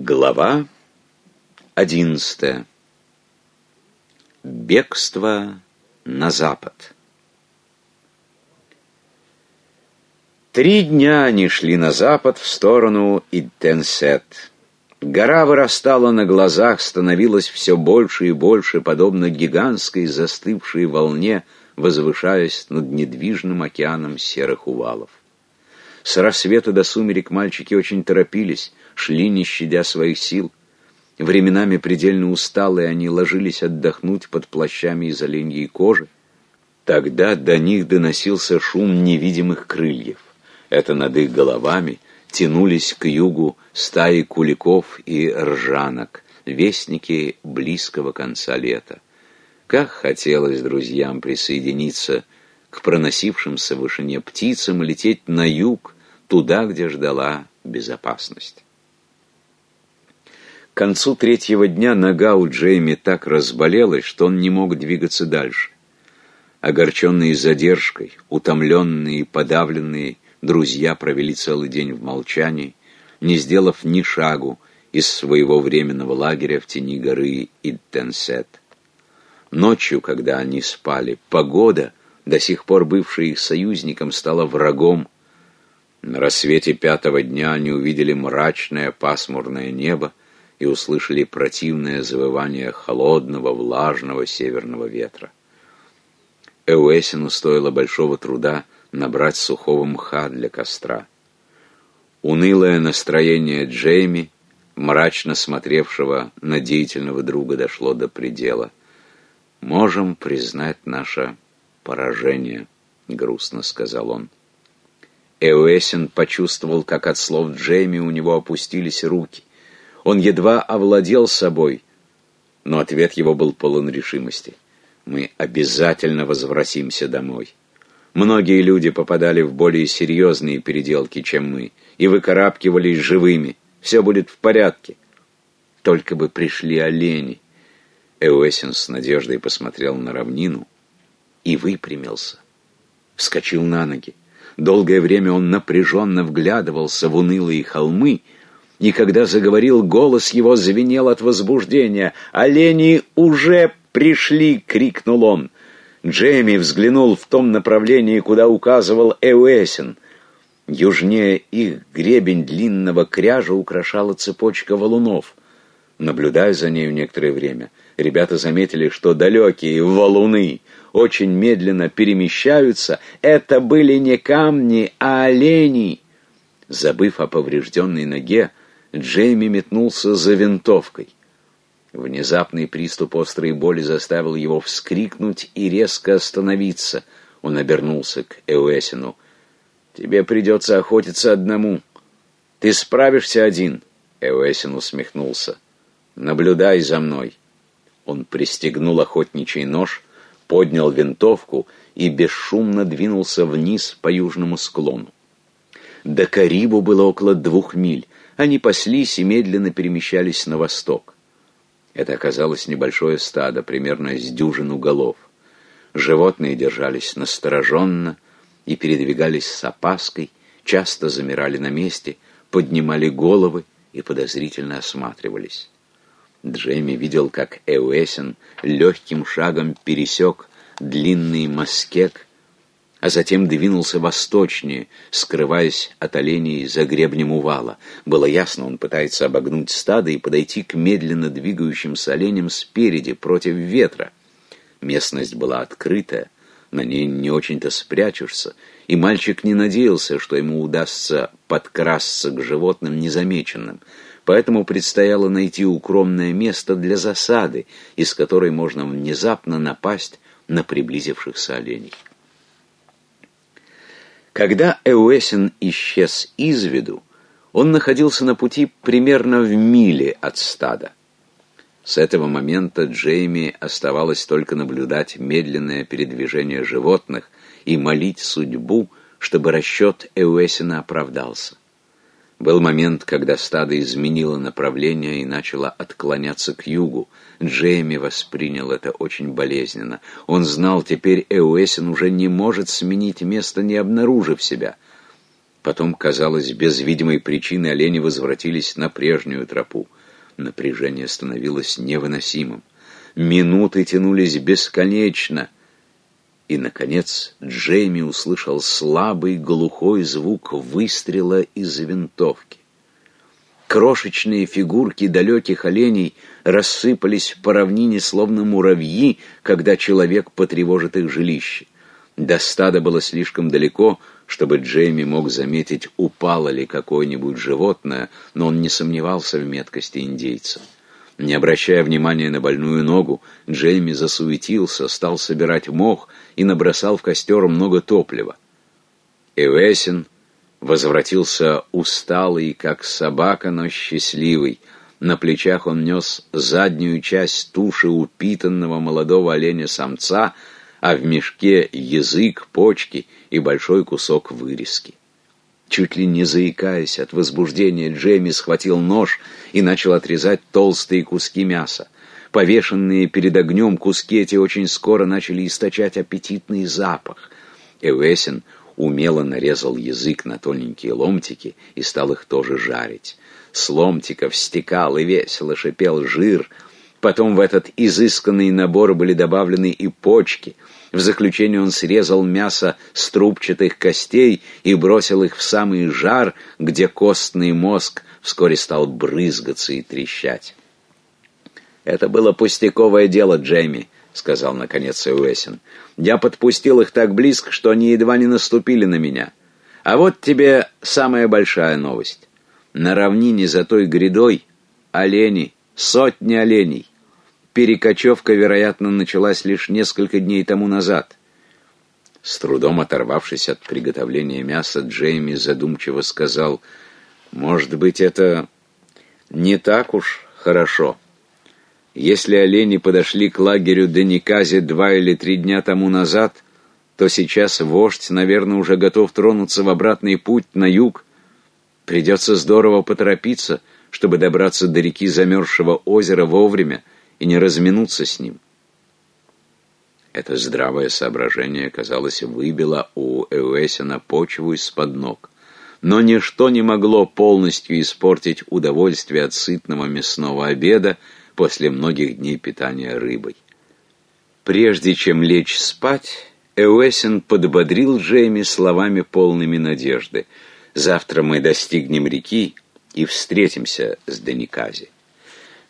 Глава одиннадцатая. Бегство на запад. Три дня они шли на запад в сторону Идтенсет. Гора вырастала на глазах, становилась все больше и больше, подобно гигантской застывшей волне, возвышаясь над недвижным океаном серых увалов. С рассвета до сумерек мальчики очень торопились, шли, не щадя своих сил. Временами предельно усталые они ложились отдохнуть под плащами из оленьей кожи. Тогда до них доносился шум невидимых крыльев. Это над их головами тянулись к югу стаи куликов и ржанок, вестники близкого конца лета. Как хотелось друзьям присоединиться к проносившимся в вышине птицам, лететь на юг, туда, где ждала безопасность. К концу третьего дня нога у Джейми так разболелась, что он не мог двигаться дальше. Огорченные задержкой, утомленные и подавленные, друзья провели целый день в молчании, не сделав ни шагу из своего временного лагеря в тени горы Идтенсет. Ночью, когда они спали, погода, до сих пор бывшая их союзником, стала врагом. На рассвете пятого дня они увидели мрачное пасмурное небо, и услышали противное завывание холодного, влажного северного ветра. Эуэсину стоило большого труда набрать сухого мха для костра. Унылое настроение Джейми, мрачно смотревшего на деятельного друга, дошло до предела. «Можем признать наше поражение», — грустно сказал он. Эуэсин почувствовал, как от слов Джейми у него опустились руки. Он едва овладел собой, но ответ его был полон решимости. «Мы обязательно возвратимся домой». Многие люди попадали в более серьезные переделки, чем мы, и выкарабкивались живыми. Все будет в порядке. Только бы пришли олени. Эуэсин с надеждой посмотрел на равнину и выпрямился. Вскочил на ноги. Долгое время он напряженно вглядывался в унылые холмы, и когда заговорил, голос его звенел от возбуждения. «Олени уже пришли!» — крикнул он. Джейми взглянул в том направлении, куда указывал Эуэсин. Южнее их гребень длинного кряжа украшала цепочка валунов. Наблюдая за нею некоторое время, ребята заметили, что далекие валуны очень медленно перемещаются. Это были не камни, а олени. Забыв о поврежденной ноге, Джейми метнулся за винтовкой. Внезапный приступ острой боли заставил его вскрикнуть и резко остановиться. Он обернулся к Эуэсину. «Тебе придется охотиться одному. Ты справишься один?» Эуэсин усмехнулся. «Наблюдай за мной». Он пристегнул охотничий нож, поднял винтовку и бесшумно двинулся вниз по южному склону. До Карибу было около двух миль. Они паслись и медленно перемещались на восток. Это оказалось небольшое стадо, примерно с дюжину голов. Животные держались настороженно и передвигались с опаской, часто замирали на месте, поднимали головы и подозрительно осматривались. Джейми видел, как Эуэсен легким шагом пересек длинный москек а затем двинулся восточнее, скрываясь от оленей за гребнем увала. Было ясно, он пытается обогнуть стадо и подойти к медленно двигающимся оленям спереди, против ветра. Местность была открытая, на ней не очень-то спрячешься, и мальчик не надеялся, что ему удастся подкрасться к животным незамеченным, поэтому предстояло найти укромное место для засады, из которой можно внезапно напасть на приблизившихся оленей. Когда Эуэсин исчез из виду, он находился на пути примерно в миле от стада. С этого момента Джейми оставалось только наблюдать медленное передвижение животных и молить судьбу, чтобы расчет Эуэсина оправдался. Был момент, когда стадо изменило направление и начало отклоняться к югу. Джейми воспринял это очень болезненно. Он знал, теперь Эуэсин уже не может сменить место, не обнаружив себя. Потом, казалось, без видимой причины олени возвратились на прежнюю тропу. Напряжение становилось невыносимым. Минуты тянулись бесконечно. И, наконец, Джейми услышал слабый глухой звук выстрела из винтовки. Крошечные фигурки далеких оленей рассыпались по равнине, словно муравьи, когда человек потревожит их жилище. До стада было слишком далеко, чтобы Джейми мог заметить, упало ли какое-нибудь животное, но он не сомневался в меткости индейца. Не обращая внимания на больную ногу, Джейми засуетился, стал собирать мох и набросал в костер много топлива. Эвесин возвратился усталый, как собака, но счастливый. На плечах он нес заднюю часть туши упитанного молодого оленя-самца, а в мешке язык, почки и большой кусок вырезки. Чуть ли не заикаясь от возбуждения, Джейми схватил нож и начал отрезать толстые куски мяса. Повешенные перед огнем куски эти очень скоро начали источать аппетитный запах. Эвесин умело нарезал язык на тоненькие ломтики и стал их тоже жарить. С ломтиков стекал и весело шипел жир. Потом в этот изысканный набор были добавлены и почки. В заключение он срезал мясо с трубчатых костей и бросил их в самый жар, где костный мозг вскоре стал брызгаться и трещать. «Это было пустяковое дело, Джейми», — сказал наконец Уэсин. Я подпустил их так близко, что они едва не наступили на меня. А вот тебе самая большая новость. На равнине за той грядой олени, сотни оленей. Перекочевка, вероятно, началась лишь несколько дней тому назад. С трудом оторвавшись от приготовления мяса, Джейми задумчиво сказал, «Может быть, это не так уж хорошо». Если олени подошли к лагерю Дениказе два или три дня тому назад, то сейчас вождь, наверное, уже готов тронуться в обратный путь на юг. Придется здорово поторопиться, чтобы добраться до реки замерзшего озера вовремя и не разминуться с ним. Это здравое соображение, казалось, выбило у Эуэсина почву из-под ног. Но ничто не могло полностью испортить удовольствие от сытного мясного обеда, после многих дней питания рыбой. Прежде чем лечь спать, Эуэсин подбодрил Джейми словами полными надежды. «Завтра мы достигнем реки и встретимся с Деникази».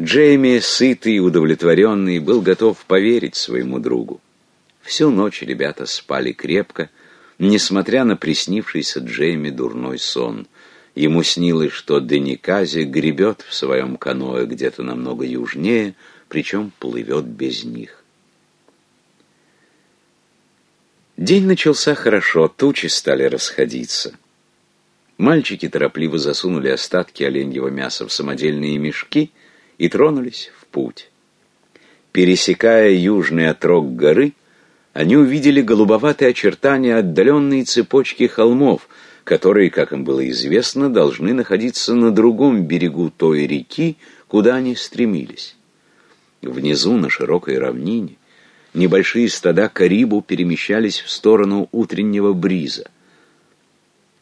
Джейми, сытый и удовлетворенный, был готов поверить своему другу. Всю ночь ребята спали крепко, несмотря на приснившийся Джейми дурной сон. Ему снилось, что Деникази гребет в своем каное где-то намного южнее, причем плывет без них. День начался хорошо, тучи стали расходиться. Мальчики торопливо засунули остатки оленьего мяса в самодельные мешки и тронулись в путь. Пересекая южный отрог горы, они увидели голубоватые очертания отдаленной цепочки холмов — которые, как им было известно, должны находиться на другом берегу той реки, куда они стремились. Внизу, на широкой равнине, небольшие стада карибу перемещались в сторону утреннего бриза.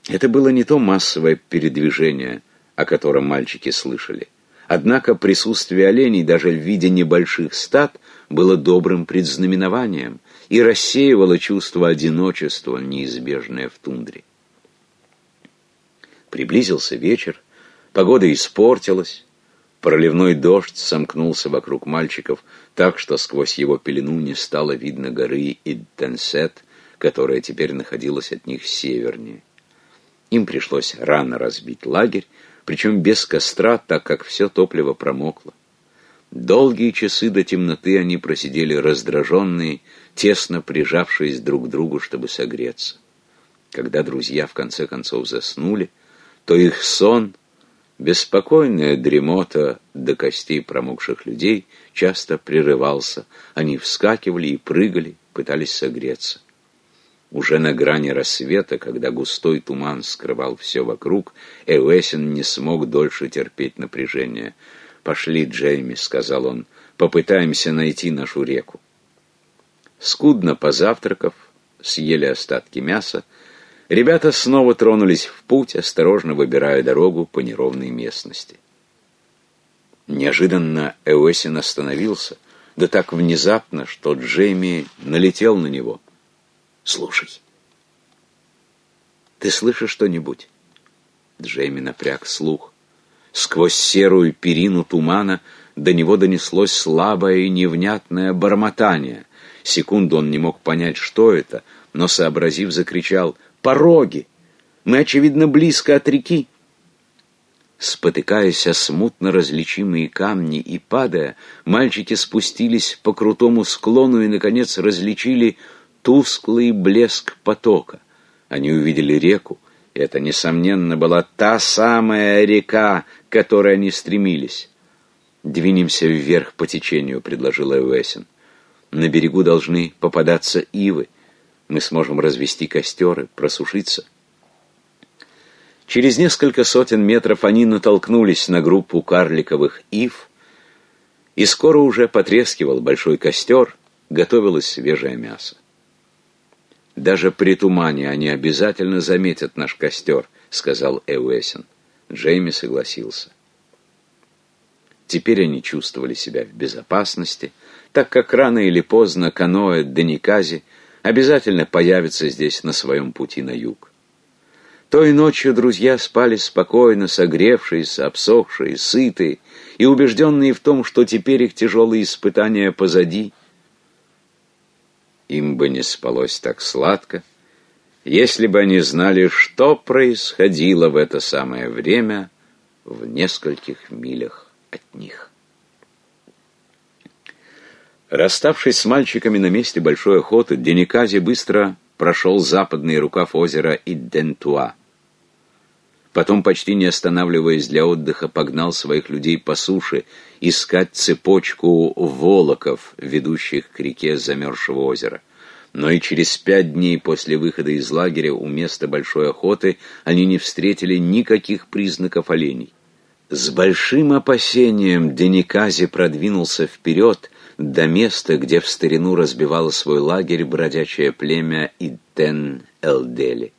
Это было не то массовое передвижение, о котором мальчики слышали. Однако присутствие оленей даже в виде небольших стад было добрым предзнаменованием и рассеивало чувство одиночества, неизбежное в тундре. Приблизился вечер, погода испортилась, проливной дождь сомкнулся вокруг мальчиков так, что сквозь его пелену не стало видно горы Идтенсет, которая теперь находилась от них севернее. Им пришлось рано разбить лагерь, причем без костра, так как все топливо промокло. Долгие часы до темноты они просидели раздраженные, тесно прижавшись друг к другу, чтобы согреться. Когда друзья в конце концов заснули, то их сон, беспокойная дремота до костей промокших людей, часто прерывался. Они вскакивали и прыгали, пытались согреться. Уже на грани рассвета, когда густой туман скрывал все вокруг, Эуэсин не смог дольше терпеть напряжение. «Пошли, Джейми», — сказал он, — «попытаемся найти нашу реку». Скудно позавтракав, съели остатки мяса, Ребята снова тронулись в путь, осторожно выбирая дорогу по неровной местности. Неожиданно Эосин остановился, да так внезапно, что Джейми налетел на него. «Слушай, ты слышишь что-нибудь?» Джейми напряг слух. Сквозь серую перину тумана до него донеслось слабое и невнятное бормотание. Секунду он не мог понять, что это, но, сообразив, закричал «Пороги! Мы, очевидно, близко от реки!» Спотыкаясь о смутно различимые камни и падая, мальчики спустились по крутому склону и, наконец, различили тусклый блеск потока. Они увидели реку. Это, несомненно, была та самая река, к которой они стремились. «Двинемся вверх по течению», — предложила Эвесин. «На берегу должны попадаться ивы. Мы сможем развести костер и просушиться». Через несколько сотен метров они натолкнулись на группу карликовых ив, и скоро уже потрескивал большой костер, готовилось свежее мясо. «Даже при тумане они обязательно заметят наш костер», — сказал Эуэсин. Джейми согласился. Теперь они чувствовали себя в безопасности, так как рано или поздно каноэ Деникази обязательно появится здесь на своем пути на юг. Той ночью друзья спали спокойно, согревшиеся, обсохшие, сытые и убежденные в том, что теперь их тяжелые испытания позади. Им бы не спалось так сладко, если бы они знали, что происходило в это самое время в нескольких милях от них. Расставшись с мальчиками на месте большой охоты, Деникази быстро прошел западный рукав озера Иддентуа. Потом, почти не останавливаясь для отдыха, погнал своих людей по суше искать цепочку волоков, ведущих к реке замерзшего озера. Но и через пять дней после выхода из лагеря у места большой охоты они не встретили никаких признаков оленей. С большим опасением Деникази продвинулся вперед до места, где в старину разбивало свой лагерь бродячее племя Идтен-Элдели.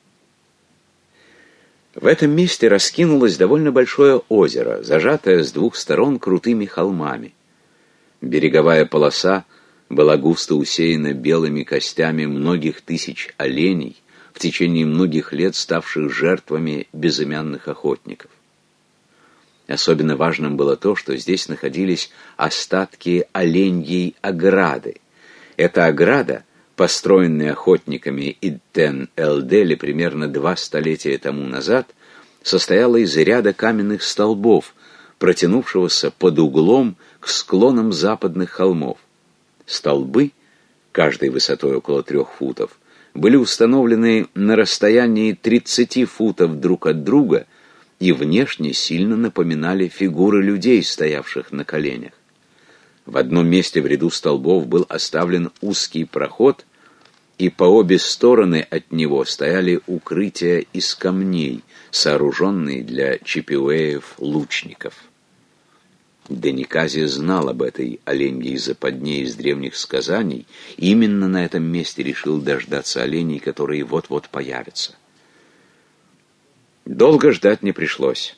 В этом месте раскинулось довольно большое озеро, зажатое с двух сторон крутыми холмами. Береговая полоса была густо усеяна белыми костями многих тысяч оленей, в течение многих лет ставших жертвами безымянных охотников. Особенно важным было то, что здесь находились остатки оленьей ограды. Эта ограда — построенный охотниками Идтен-Элдели примерно два столетия тому назад, состояла из ряда каменных столбов, протянувшегося под углом к склонам западных холмов. Столбы, каждой высотой около трех футов, были установлены на расстоянии 30 футов друг от друга и внешне сильно напоминали фигуры людей, стоявших на коленях. В одном месте в ряду столбов был оставлен узкий проход, и по обе стороны от него стояли укрытия из камней, сооруженные для чипиуэев-лучников. Деникази знал об этой оленьей западне из древних сказаний, и именно на этом месте решил дождаться оленей, которые вот-вот появятся. Долго ждать не пришлось.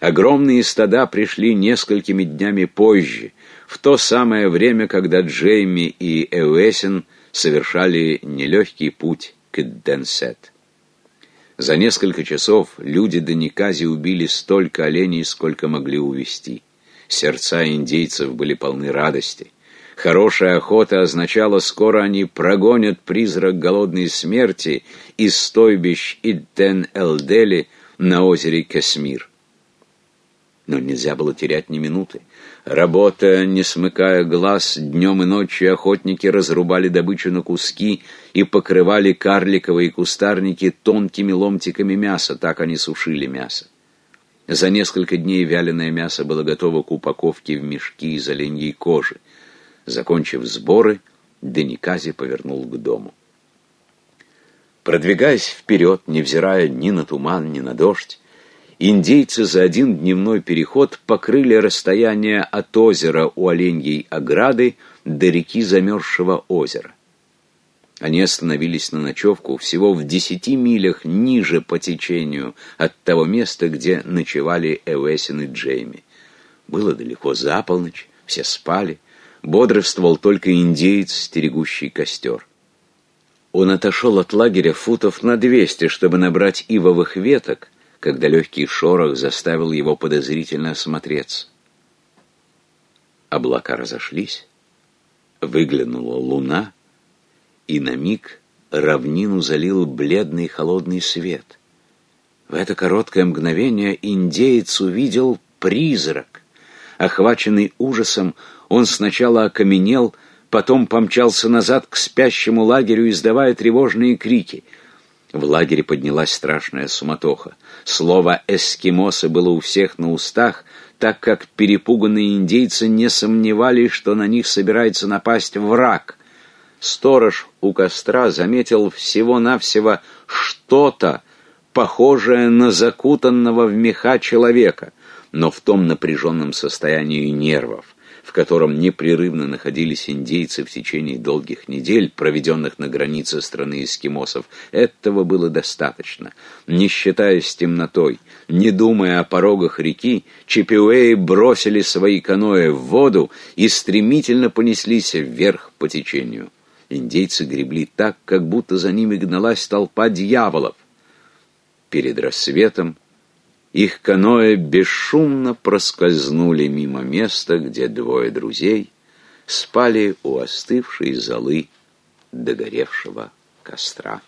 Огромные стада пришли несколькими днями позже, в то самое время, когда Джейми и Эуэсин совершали нелегкий путь к Денсет. За несколько часов люди до Никази убили столько оленей, сколько могли увести. Сердца индейцев были полны радости. Хорошая охота означала, скоро они прогонят призрак голодной смерти из стойбищ Идден-Элдели на озере Касмир. Но нельзя было терять ни минуты. Работая, не смыкая глаз, днем и ночью охотники разрубали добычу на куски и покрывали карликовые кустарники тонкими ломтиками мяса, так они сушили мясо. За несколько дней вяленое мясо было готово к упаковке в мешки из оленьей кожи. Закончив сборы, Деникази повернул к дому. Продвигаясь вперед, невзирая ни на туман, ни на дождь, индейцы за один дневной переход покрыли расстояние от озера у Оленьей ограды до реки замерзшего озера. Они остановились на ночевку всего в десяти милях ниже по течению от того места, где ночевали Эвесин и Джейми. Было далеко за полночь, все спали, бодрствовал только индеец, стерегущий костер. Он отошел от лагеря футов на двести, чтобы набрать ивовых веток, когда легкий шорох заставил его подозрительно осмотреться. Облака разошлись, выглянула луна, и на миг равнину залил бледный холодный свет. В это короткое мгновение индеец увидел призрак. Охваченный ужасом, он сначала окаменел, потом помчался назад к спящему лагерю, издавая тревожные крики. В лагере поднялась страшная суматоха. Слово «эскимосы» было у всех на устах, так как перепуганные индейцы не сомневались, что на них собирается напасть враг. Сторож у костра заметил всего-навсего что-то, похожее на закутанного в меха человека, но в том напряженном состоянии нервов, в котором непрерывно находились индейцы в течение долгих недель, проведенных на границе страны эскимосов, этого было достаточно. Не считаясь темнотой, не думая о порогах реки, чипиуэи бросили свои каноэ в воду и стремительно понеслись вверх по течению. Индейцы гребли так, как будто за ними гналась толпа дьяволов. Перед рассветом их каноэ бесшумно проскользнули мимо места, где двое друзей спали у остывшей золы догоревшего костра.